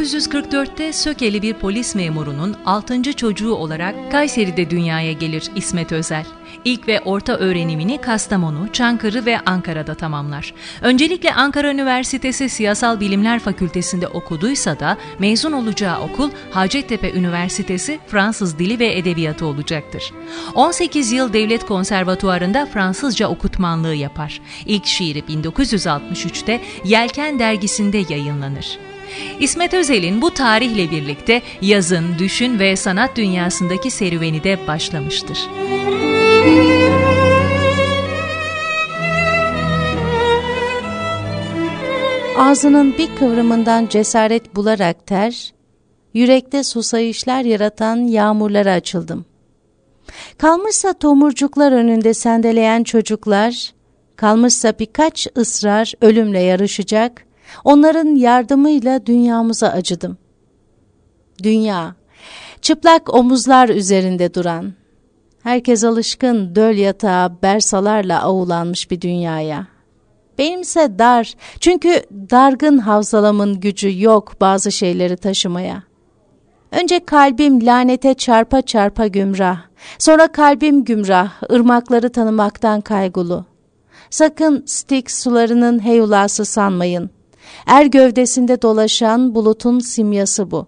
1944'te Sökeli bir polis memurunun 6. çocuğu olarak Kayseri'de dünyaya gelir İsmet Özel. İlk ve orta öğrenimini Kastamonu, Çankırı ve Ankara'da tamamlar. Öncelikle Ankara Üniversitesi Siyasal Bilimler Fakültesinde okuduysa da mezun olacağı okul Hacettepe Üniversitesi Fransız Dili ve Edebiyatı olacaktır. 18 yıl Devlet Konservatuarında Fransızca okutmanlığı yapar. İlk şiiri 1963'te Yelken dergisinde yayınlanır. İsmet Özel'in bu tarihle birlikte yazın, düşün ve sanat dünyasındaki serüveni de başlamıştır. Ağzının bir kıvrımından cesaret bularak ter, yürekte susayışlar yaratan yağmurlara açıldım. Kalmışsa tomurcuklar önünde sendeleyen çocuklar, kalmışsa birkaç ısrar ölümle yarışacak, Onların yardımıyla dünyamıza acıdım. Dünya, çıplak omuzlar üzerinde duran, herkes alışkın döl yatağı bersalarla avulanmış bir dünyaya. Benimse dar, çünkü dargın havzalamın gücü yok bazı şeyleri taşımaya. Önce kalbim lanete çarpa çarpa gümrah, sonra kalbim gümrah, ırmakları tanımaktan kaygulu. Sakın Styx sularının heyulası sanmayın. Er gövdesinde dolaşan bulutun simyası bu.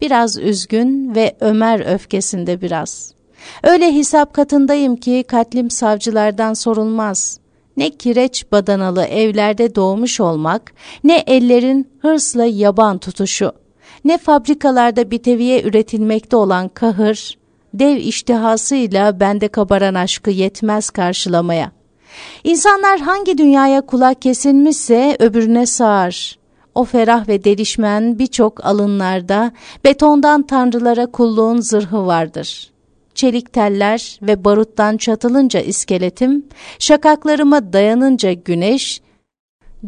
Biraz üzgün ve Ömer öfkesinde biraz. Öyle hesap katındayım ki katlim savcılardan sorulmaz. Ne kireç badanalı evlerde doğmuş olmak, ne ellerin hırsla yaban tutuşu, ne fabrikalarda biteviye üretilmekte olan kahır, dev iştihasıyla bende kabaran aşkı yetmez karşılamaya.'' İnsanlar hangi dünyaya kulak kesilmişse öbürüne sağar. O ferah ve delişmen birçok alınlarda betondan tanrılara kulluğun zırhı vardır. Çelik teller ve baruttan çatılınca iskeletim, şakaklarıma dayanınca güneş,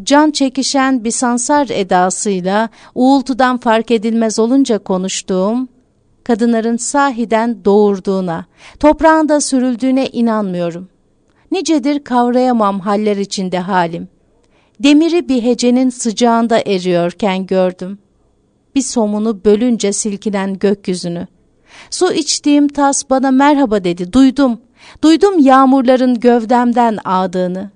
can çekişen bir sansar edasıyla uğultudan fark edilmez olunca konuştuğum, kadınların sahiden doğurduğuna, toprağında sürüldüğüne inanmıyorum nicedir kavrayamam haller içinde halim. Demiri bir hecenin sıcağında eriyorken gördüm. Bir somunu bölünce silkinen gökyüzünü. Su içtiğim tas bana merhaba dedi, duydum. Duydum yağmurların gövdemden ağdığını.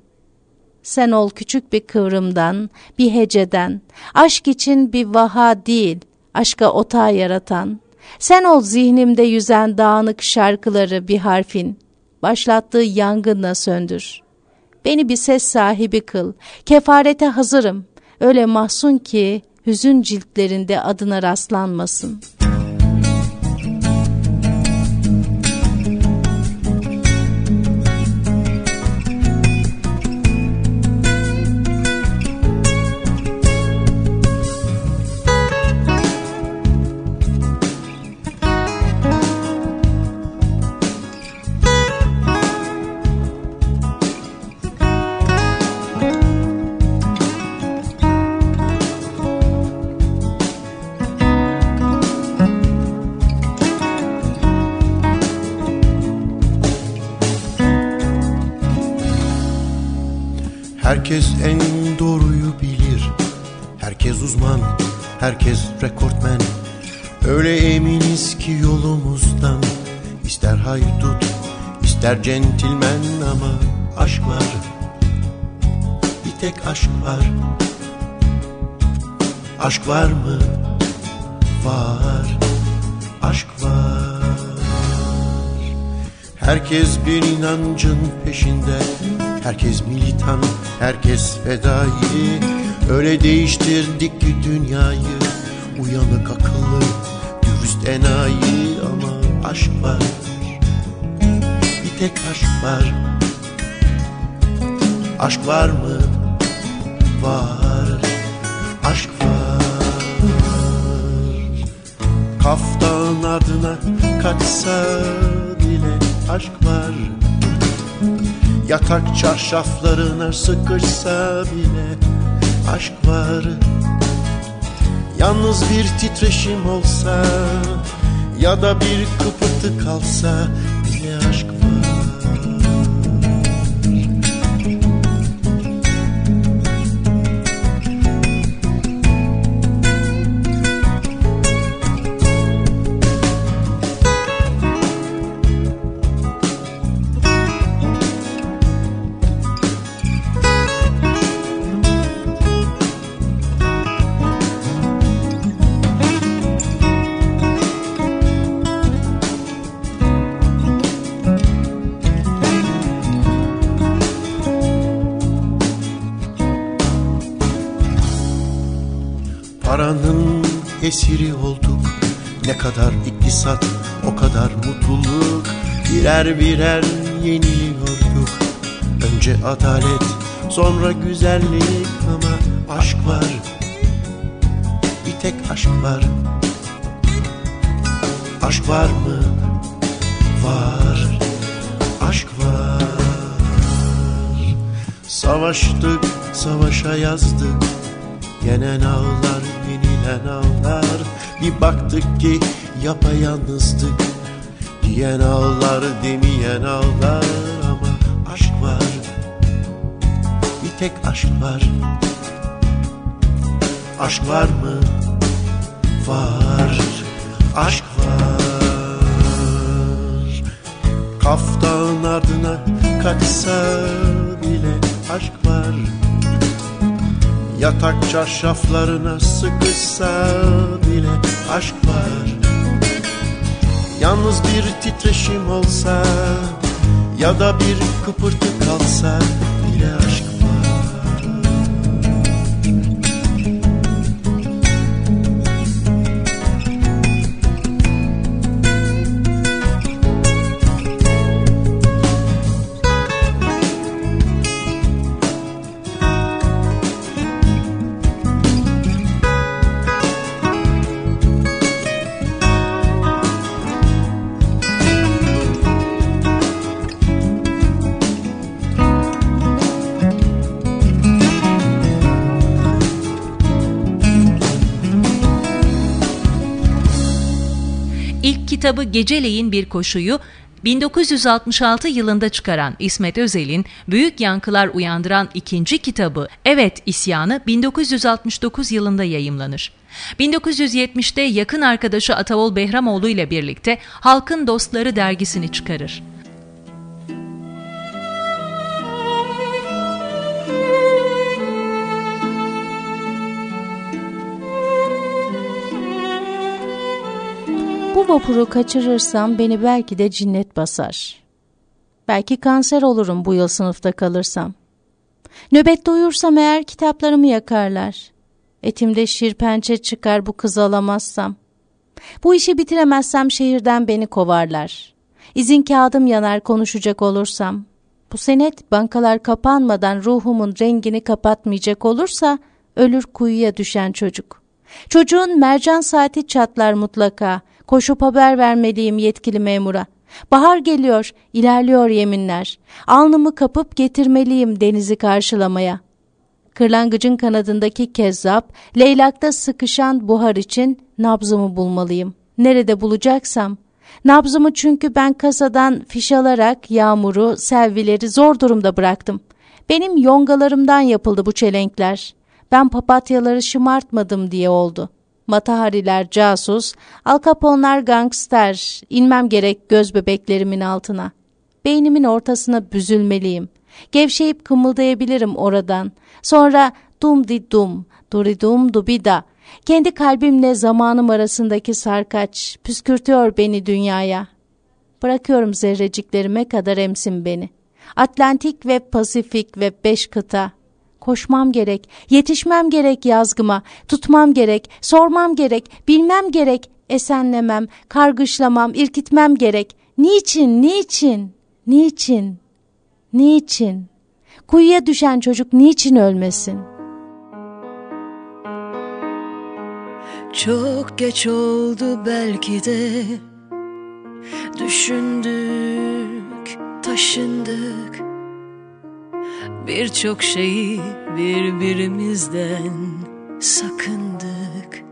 Sen ol küçük bir kıvrımdan, bir heceden, aşk için bir vaha değil, aşka otağı yaratan. Sen ol zihnimde yüzen dağınık şarkıları bir harfin, başlattığı yangınla söndür. Beni bir ses sahibi kıl, kefarete hazırım, öyle mahzun ki hüzün ciltlerinde adına rastlanmasın.'' Herkes en doğruyu bilir. Herkes uzman, herkes rekortmen. Öyle eminiz ki yolumuzdan. İster haydut, ister centilmen ama aşk var. Bir tek aşk var. Aşk var mı? Var. Aşk var. Herkes bir inancın peşinde Herkes militan, herkes fedai. Öyle değiştirdik ki dünyayı. Uyanık akıllı, dürüst enayi. Ama aşk var Bir tek aşk var. Aşk var mı? Var. Aşk var. Kaftan ardına kaçsa bile aşk var Yatak çarşaflarına sıkışsa bile aşk var. Yalnız bir titreşim olsa ya da bir kıpırtı kalsa iktisat o kadar mutluluk. Birer birer yeniliyorduk. Önce adalet sonra güzellik ama aşk var. Bir tek aşk var. Aşk var mı? Var. Aşk var. Savaştık, savaşa yazdık. Yenen ağlar, yenilen ağlar. Bir baktık ki yapayalnızdık. Diyen ağlar, demeyen ağlar Ama aşk var. Bir tek aşk var. Aşk var mı? Var. Aşk var. Kaftan ardına kaçsa bile aşk var. Yatak çarşaflarına sıkışsa bile aşk var Yalnız bir titreşim olsa Ya da bir kıpırtı kalsa bile aşk İlk kitabı Geceleyin Bir Koşuyu 1966 yılında çıkaran İsmet Özel'in büyük yankılar uyandıran ikinci kitabı Evet İsyanı 1969 yılında yayımlanır. 1970'te yakın arkadaşı Atavol Behramoğlu ile birlikte Halkın Dostları dergisini çıkarır. Bu vapuru kaçırırsam beni belki de cinnet basar. Belki kanser olurum bu yıl sınıfta kalırsam. Nöbette uyursam eğer kitaplarımı yakarlar. Etimde şirpençe çıkar bu kızı alamazsam. Bu işi bitiremezsem şehirden beni kovarlar. İzin kağıdım yanar konuşacak olursam. Bu senet bankalar kapanmadan ruhumun rengini kapatmayacak olursa ölür kuyuya düşen çocuk. Çocuğun mercan saati çatlar mutlaka. Koşup haber vermeliyim yetkili memura. Bahar geliyor, ilerliyor yeminler. Alnımı kapıp getirmeliyim denizi karşılamaya. Kırlangıcın kanadındaki kezzap, leylakta sıkışan buhar için nabzımı bulmalıyım. Nerede bulacaksam. Nabzımı çünkü ben kasadan fiş alarak yağmuru, selvileri zor durumda bıraktım. Benim yongalarımdan yapıldı bu çelenkler. Ben papatyaları şımartmadım diye oldu. Matahariler casus, alkaponlar gangster, inmem gerek göz bebeklerimin altına. Beynimin ortasına büzülmeliyim. Gevşeyip kımıldayabilirim oradan. Sonra dum di dum, duridum dubida. Kendi kalbimle zamanım arasındaki sarkaç püskürtüyor beni dünyaya. Bırakıyorum zerreciklerime kadar emsin beni. Atlantik ve Pasifik ve beş kıta. Koşmam gerek, yetişmem gerek yazgıma, tutmam gerek, sormam gerek, bilmem gerek, esenlemem, kargışlamam, irkitmem gerek. Niçin, niçin, niçin, niçin? Kuyuya düşen çocuk niçin ölmesin? Çok geç oldu belki de Düşündük, taşındık Birçok şeyi birbirimizden sakındık.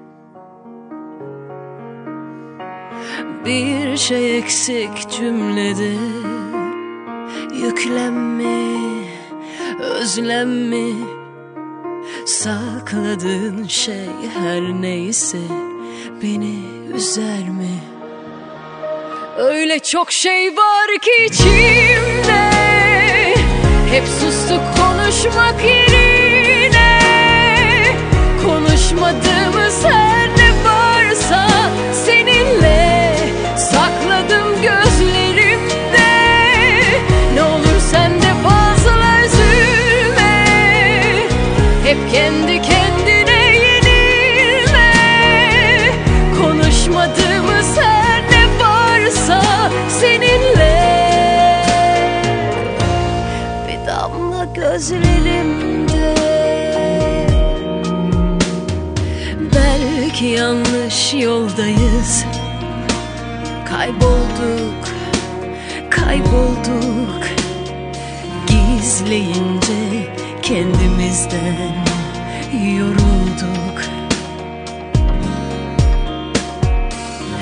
Bir şey eksik cümlede. Yüklenme, özlenme. Sakladığın şey her neyse beni üzer mi? Öyle çok şey var ki içimde Hep sustuk konuşmak yerine. Konuşmadığımız gözlerimde. Belki yanlış yoldayız. Kaybolduk, kaybolduk. Gizleyince kendimizden yorulduk.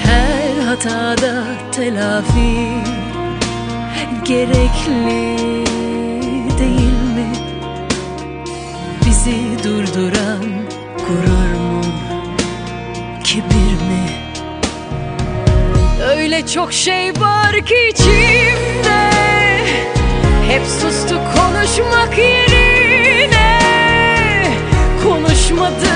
Her hatada telafi gerekli durduran gurur mu, kibir mi? Öyle çok şey var ki içimde Hep sustuk konuşmak yerine Konuşmadığımız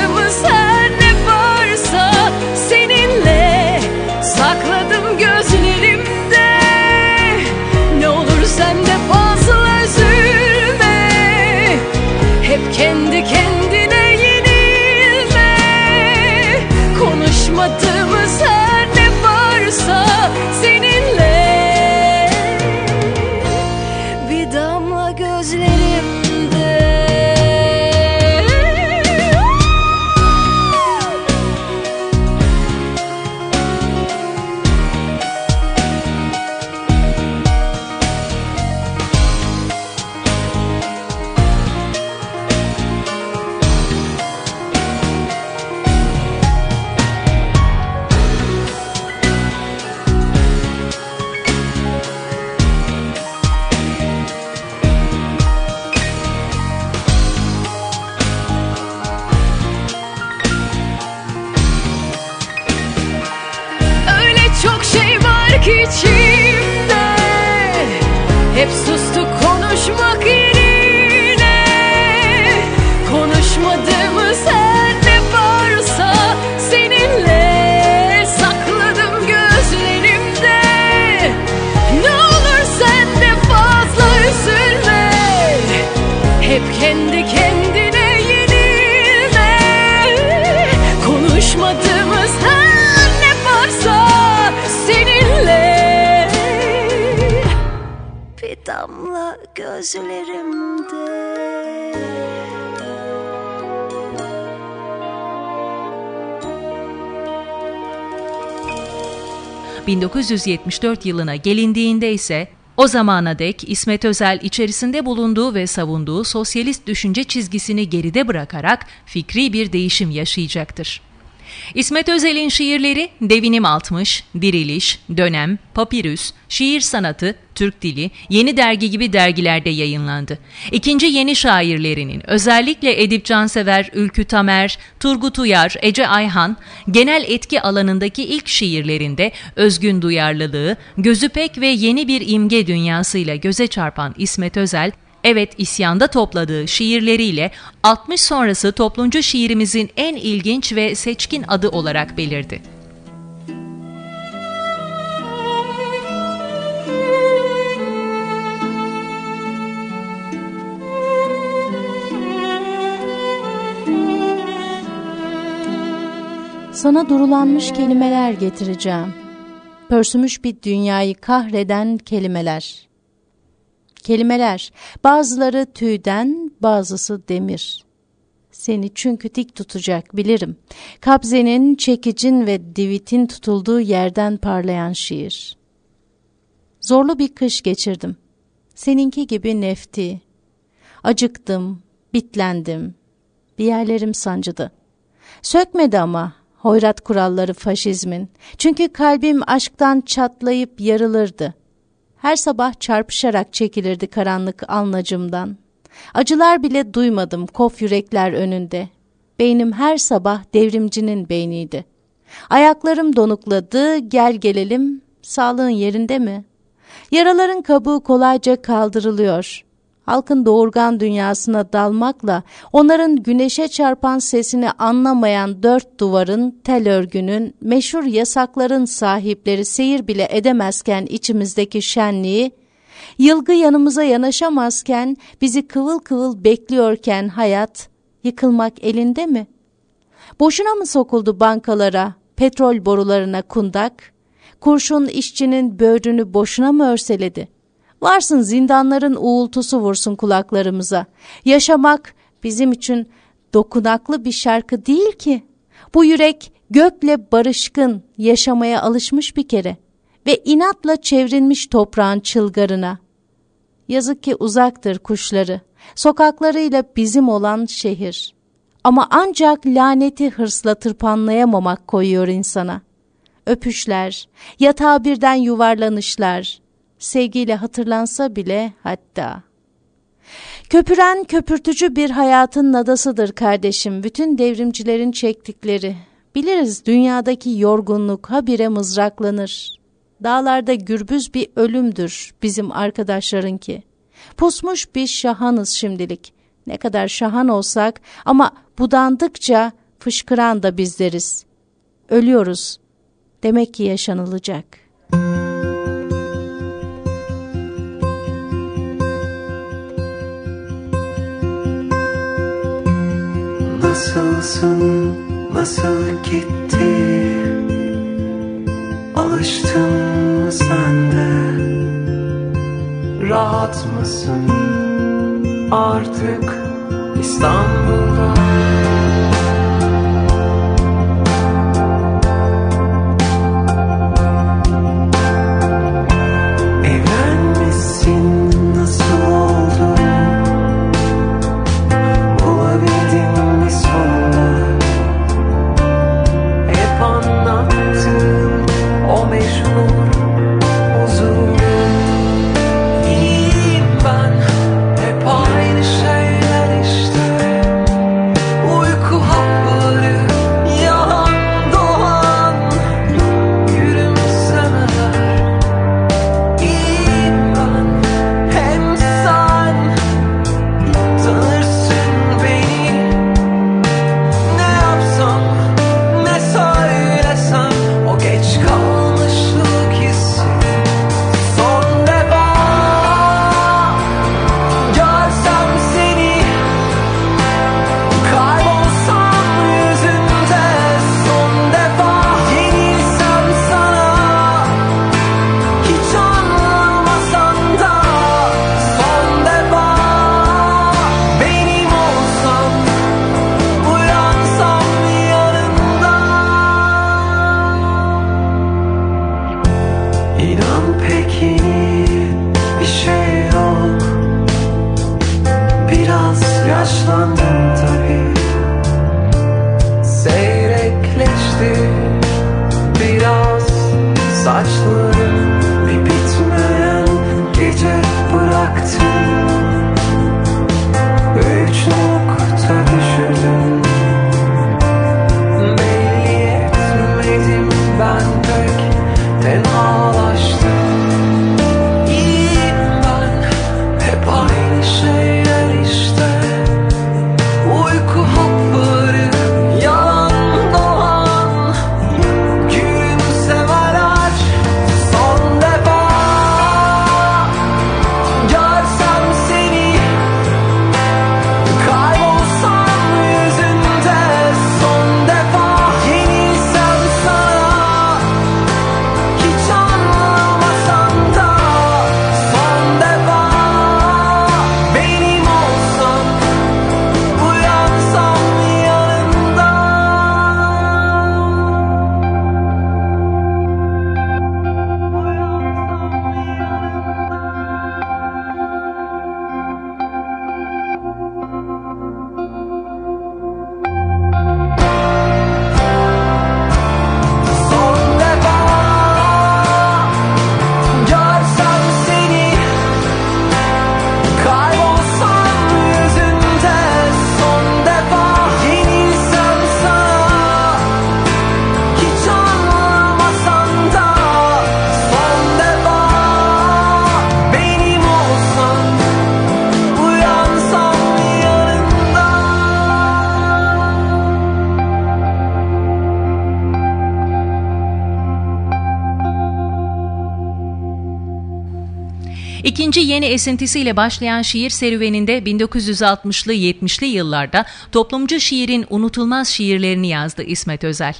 1974 yılına gelindiğinde ise o zamana dek İsmet Özel içerisinde bulunduğu ve savunduğu sosyalist düşünce çizgisini geride bırakarak fikri bir değişim yaşayacaktır. İsmet Özel'in şiirleri Devinim 60, Diriliş, Dönem, Papirüs, Şiir Sanatı, Türk Dili, Yeni Dergi gibi dergilerde yayınlandı. İkinci yeni şairlerinin özellikle Edip Cansever, Ülkü Tamer, Turgut Uyar, Ece Ayhan genel etki alanındaki ilk şiirlerinde özgün duyarlılığı, gözü pek ve yeni bir imge dünyasıyla göze çarpan İsmet Özel, Evet isyanda topladığı şiirleriyle 60 sonrası toplumcu şiirimizin en ilginç ve seçkin adı olarak belirdi. Sana durulanmış kelimeler getireceğim. Pörsümüş bir dünyayı kahreden kelimeler. Kelimeler, bazıları tüyden, bazısı demir. Seni çünkü dik tutacak bilirim. Kabzenin, çekicin ve divitin tutulduğu yerden parlayan şiir. Zorlu bir kış geçirdim. Seninki gibi nefti. Acıktım, bitlendim. Bir yerlerim sancıdı. Sökmedi ama hoyrat kuralları faşizmin. Çünkü kalbim aşktan çatlayıp yarılırdı. Her sabah çarpışarak çekilirdi karanlık alnacımdan. Acılar bile duymadım kof yürekler önünde. Beynim her sabah devrimcinin beyniydi. Ayaklarım donukladı, gel gelelim, sağlığın yerinde mi? Yaraların kabuğu kolayca kaldırılıyor halkın doğurgan dünyasına dalmakla onların güneşe çarpan sesini anlamayan dört duvarın, tel örgünün, meşhur yasakların sahipleri seyir bile edemezken içimizdeki şenliği, yılgı yanımıza yanaşamazken, bizi kıvıl kıvıl bekliyorken hayat, yıkılmak elinde mi? Boşuna mı sokuldu bankalara, petrol borularına kundak? Kurşun işçinin böğrünü boşuna mı örseledi?'' Varsın zindanların uğultusu vursun kulaklarımıza. Yaşamak bizim için dokunaklı bir şarkı değil ki. Bu yürek gökle barışkın, yaşamaya alışmış bir kere ve inatla çevrilmiş toprağın çılgarına. Yazık ki uzaktır kuşları, sokaklarıyla bizim olan şehir. Ama ancak laneti hırsla tırpanlayamamak koyuyor insana. Öpüşler, yatağa birden yuvarlanışlar, sevgiyle hatırlansa bile hatta. Köpüren köpürtücü bir hayatın nadasıdır kardeşim bütün devrimcilerin çektikleri. Biliriz dünyadaki yorgunluk habire mızraklanır. Dağlarda gürbüz bir ölümdür bizim arkadaşlarınki. Pusmuş bir şahanız şimdilik. Ne kadar şahan olsak ama budandıkça fışkıran da bizleriz. Ölüyoruz. Demek ki yaşanılacak.'' Nasılsın, nasıl gitti? Alıştın mı sen de Rahat mısın? Artık İstanbul'da esintisiyle başlayan şiir serüveninde 1960'lı 70'li yıllarda toplumcu şiirin unutulmaz şiirlerini yazdı İsmet Özel.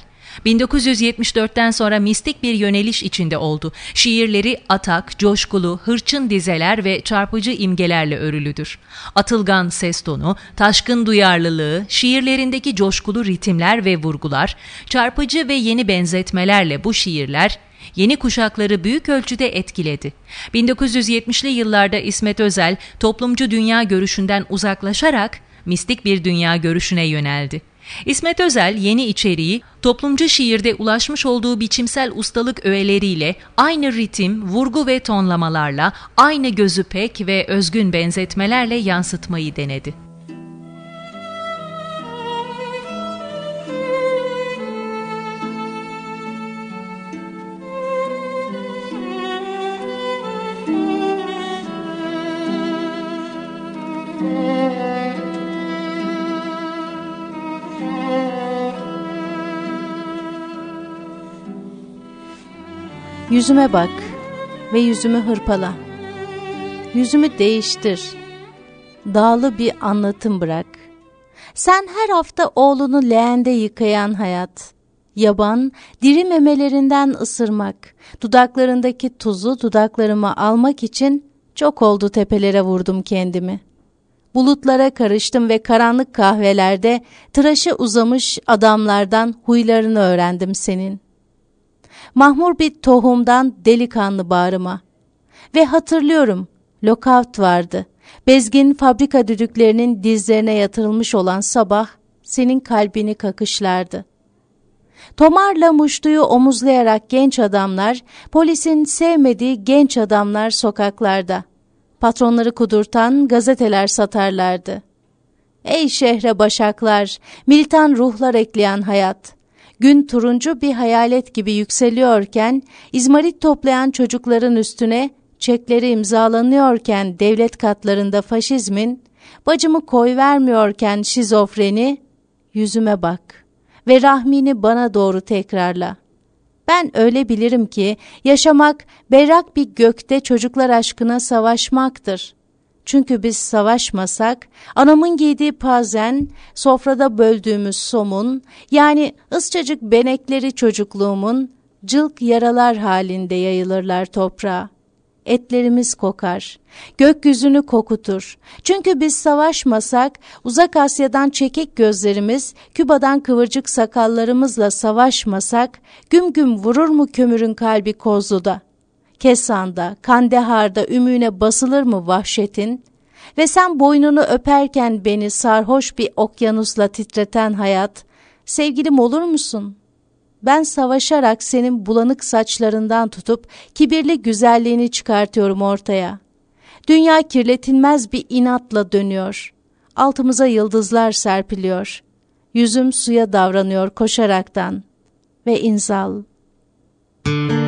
1974'ten sonra mistik bir yöneliş içinde oldu. Şiirleri atak, coşkulu, hırçın dizeler ve çarpıcı imgelerle örülüdür. Atılgan ses tonu, taşkın duyarlılığı, şiirlerindeki coşkulu ritimler ve vurgular, çarpıcı ve yeni benzetmelerle bu şiirler yeni kuşakları büyük ölçüde etkiledi. 1970'li yıllarda İsmet Özel toplumcu dünya görüşünden uzaklaşarak mistik bir dünya görüşüne yöneldi. İsmet Özel yeni içeriği toplumcu şiirde ulaşmış olduğu biçimsel ustalık öğeleriyle aynı ritim, vurgu ve tonlamalarla aynı gözü pek ve özgün benzetmelerle yansıtmayı denedi. Yüzüme bak ve yüzümü hırpala. Yüzümü değiştir. Dağlı bir anlatım bırak. Sen her hafta oğlunu leğende yıkayan hayat. Yaban, diri memelerinden ısırmak, dudaklarındaki tuzu dudaklarıma almak için çok oldu tepelere vurdum kendimi. Bulutlara karıştım ve karanlık kahvelerde tıraşı uzamış adamlardan huylarını öğrendim senin.'' Mahmur bir tohumdan delikanlı bağrıma. Ve hatırlıyorum, lockout vardı. Bezgin fabrika düdüklerinin dizlerine yatırılmış olan sabah senin kalbini kakışlardı. Tomarla muştuyu omuzlayarak genç adamlar, polisin sevmediği genç adamlar sokaklarda. Patronları kudurtan gazeteler satarlardı. Ey şehre başaklar, militan ruhlar ekleyen hayat. Gün turuncu bir hayalet gibi yükseliyorken, izmarit toplayan çocukların üstüne çekleri imzalanıyorken devlet katlarında faşizmin, bacımı koy vermiyorken şizofreni, yüzüme bak ve rahmini bana doğru tekrarla. Ben öyle bilirim ki yaşamak berrak bir gökte çocuklar aşkına savaşmaktır. Çünkü biz savaşmasak anamın giydiği pazen, sofrada böldüğümüz somun, yani ısçacık benekleri çocukluğumun cılk yaralar halinde yayılırlar toprağa. Etlerimiz kokar, gökyüzünü kokutur. Çünkü biz savaşmasak, uzak Asya'dan çekik gözlerimiz, Küba'dan kıvırcık sakallarımızla savaşmasak, güm güm vurur mu kömürün kalbi Kozlu'da?'' Kesan'da, Kandehar'da ümüğüne basılır mı vahşetin? Ve sen boynunu öperken beni sarhoş bir okyanusla titreten hayat, sevgilim olur musun? Ben savaşarak senin bulanık saçlarından tutup kibirli güzelliğini çıkartıyorum ortaya. Dünya kirletilmez bir inatla dönüyor. Altımıza yıldızlar serpiliyor. Yüzüm suya davranıyor koşaraktan. Ve inzal. Müzik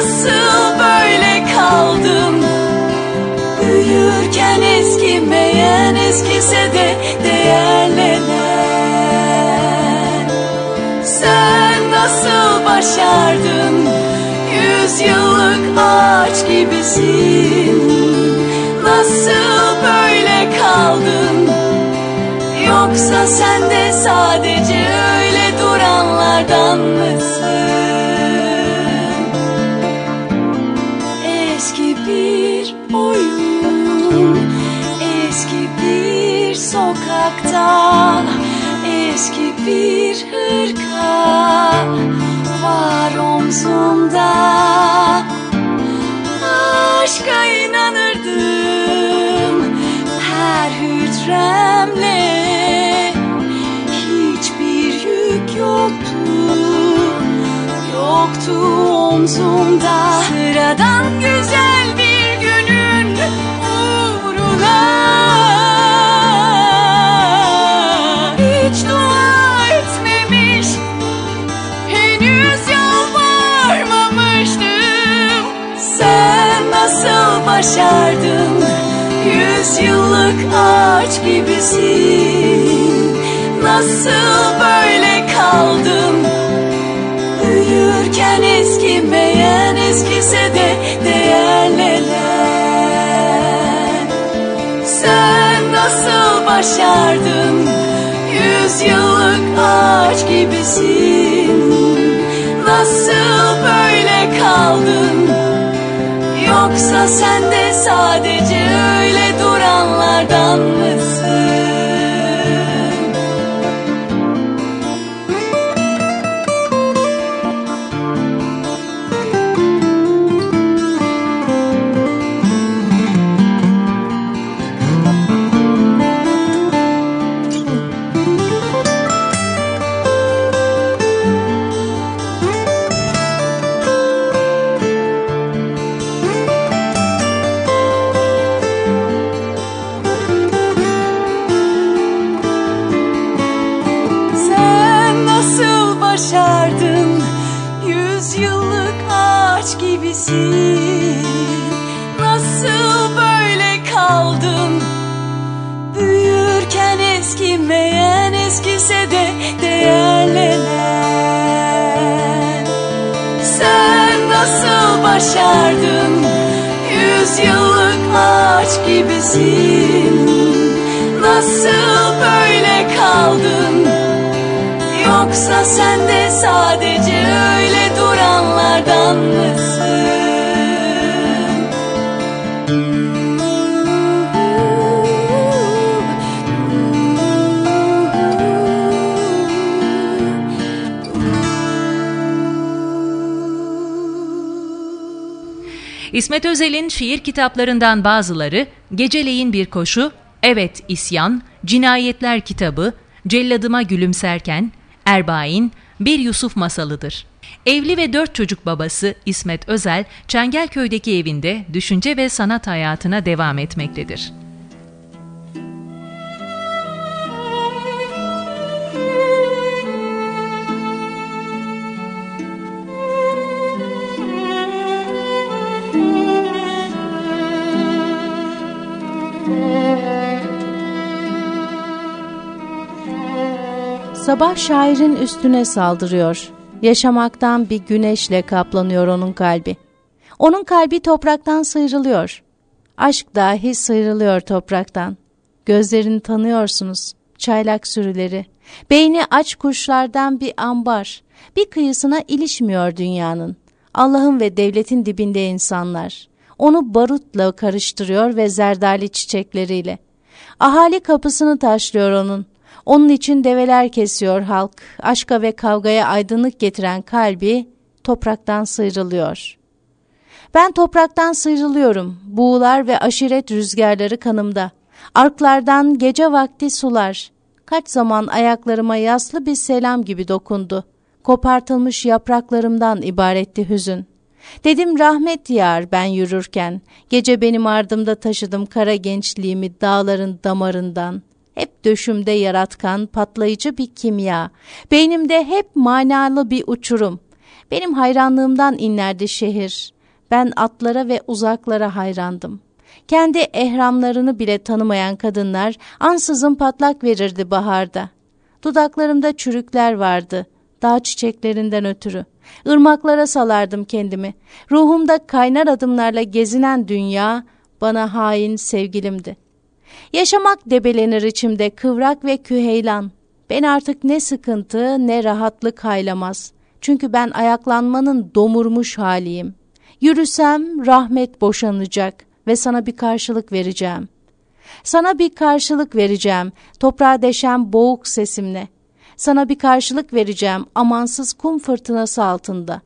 Nasıl böyle kaldım Büyürken eskimeyen eskise de değerlenen. Sen nasıl başardın? Yüzyıllık ağaç gibisin. Nasıl böyle kaldın? Yoksa sen de sadece eski bir hırka var omzumda. Aşka inanırdım her hücremle Hiçbir yük yoktu Yoktu omzumda Sıradan güzel başardın Yüzyıllık ağaç gibisin. Nasıl böyle kaldım? Büyürken eskimeyen eskise de değerlenen. Sen nasıl başardın? Yüzyıllık ağaç gibisin. Nasıl böyle kaldın Yoksa sen de sadece öyle duranlardan mısın? İsmet Özel'in şiir kitaplarından bazıları Geceleyin Bir Koşu, Evet İsyan, Cinayetler Kitabı, Celladıma Gülümserken, Erbain, Bir Yusuf Masalıdır. Evli ve dört çocuk babası İsmet Özel, Çengelköy'deki evinde düşünce ve sanat hayatına devam etmektedir. Sabah şairin üstüne saldırıyor. Yaşamaktan bir güneşle kaplanıyor onun kalbi. Onun kalbi topraktan sıyrılıyor. Aşk dahi sıyrılıyor topraktan. Gözlerini tanıyorsunuz. Çaylak sürüleri. Beyni aç kuşlardan bir ambar. Bir kıyısına ilişmiyor dünyanın. Allah'ın ve devletin dibinde insanlar. Onu barutla karıştırıyor ve zerdali çiçekleriyle. Ahali kapısını taşlıyor onun. Onun için develer kesiyor halk. Aşka ve kavgaya aydınlık getiren kalbi topraktan sıyrılıyor. Ben topraktan sıyrılıyorum. Buğular ve aşiret rüzgarları kanımda. Arklardan gece vakti sular. Kaç zaman ayaklarıma yaslı bir selam gibi dokundu. Kopartılmış yapraklarımdan ibaretti hüzün. Dedim rahmet yağar ben yürürken. Gece benim ardımda taşıdım kara gençliğimi dağların damarından. Hep döşümde yaratkan patlayıcı bir kimya. Beynimde hep manalı bir uçurum. Benim hayranlığımdan inlerdi şehir. Ben atlara ve uzaklara hayrandım. Kendi ehramlarını bile tanımayan kadınlar ansızın patlak verirdi baharda. Dudaklarımda çürükler vardı, dağ çiçeklerinden ötürü. Irmaklara salardım kendimi. Ruhumda kaynar adımlarla gezinen dünya bana hain sevgilimdi. Yaşamak debelenir içimde kıvrak ve küheylan. Ben artık ne sıkıntı ne rahatlık haylamaz. Çünkü ben ayaklanmanın domurmuş haliyim. Yürüsem rahmet boşanacak ve sana bir karşılık vereceğim. Sana bir karşılık vereceğim toprağa deşen boğuk sesimle. Sana bir karşılık vereceğim amansız kum fırtınası altında.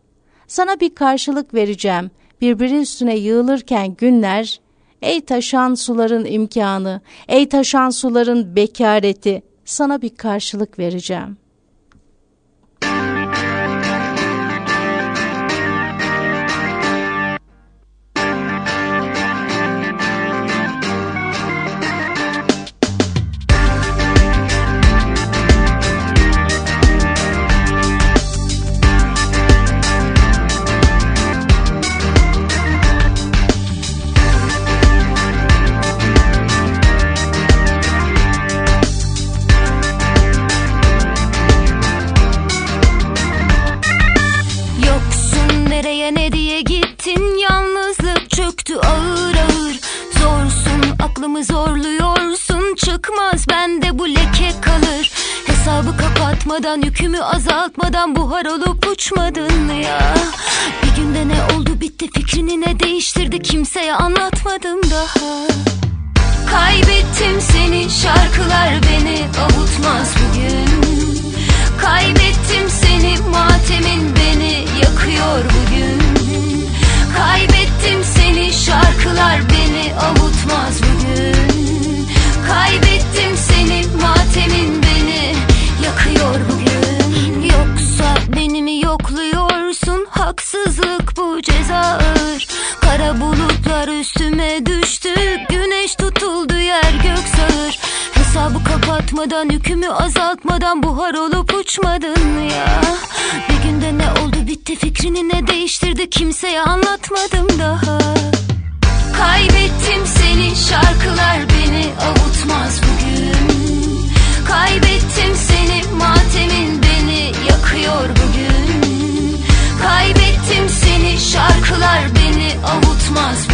Sana bir karşılık vereceğim birbiri üstüne yığılırken günler. Ey taşan suların imkanı, ey taşan suların bekareti, sana bir karşılık vereceğim. Azaltmadan Yükümü azaltmadan buhar olup uçmadın ya? Bir günde ne oldu bitti fikrini ne değiştirdi? Kimseye anlatmadım daha. Kaybettim seni şarkılar beni avutmaz bugün Kaybettim seni matemin beni yakıyor bugün. Kaybettim seni şarkılar beni avutmaz bugün. Kaybettim seni matemin beni yakıyor bugün. Yoksa beni yokluyorsun? Haksızlık bu ceza Kara bulutlar üstüme düştü güneş tutuldu Hesabı kapatmadan yükümü azaltmadan buhar olup uçmadın ya? Bir günde ne oldu bitti fikrini ne değiştirdi kimseye anlatmadım daha. Kaybettim seni şarkılar beni avutmaz bugün. Kaybettim seni matemin beni yakıyor bugün. Kaybettim seni şarkılar beni avutmaz bugün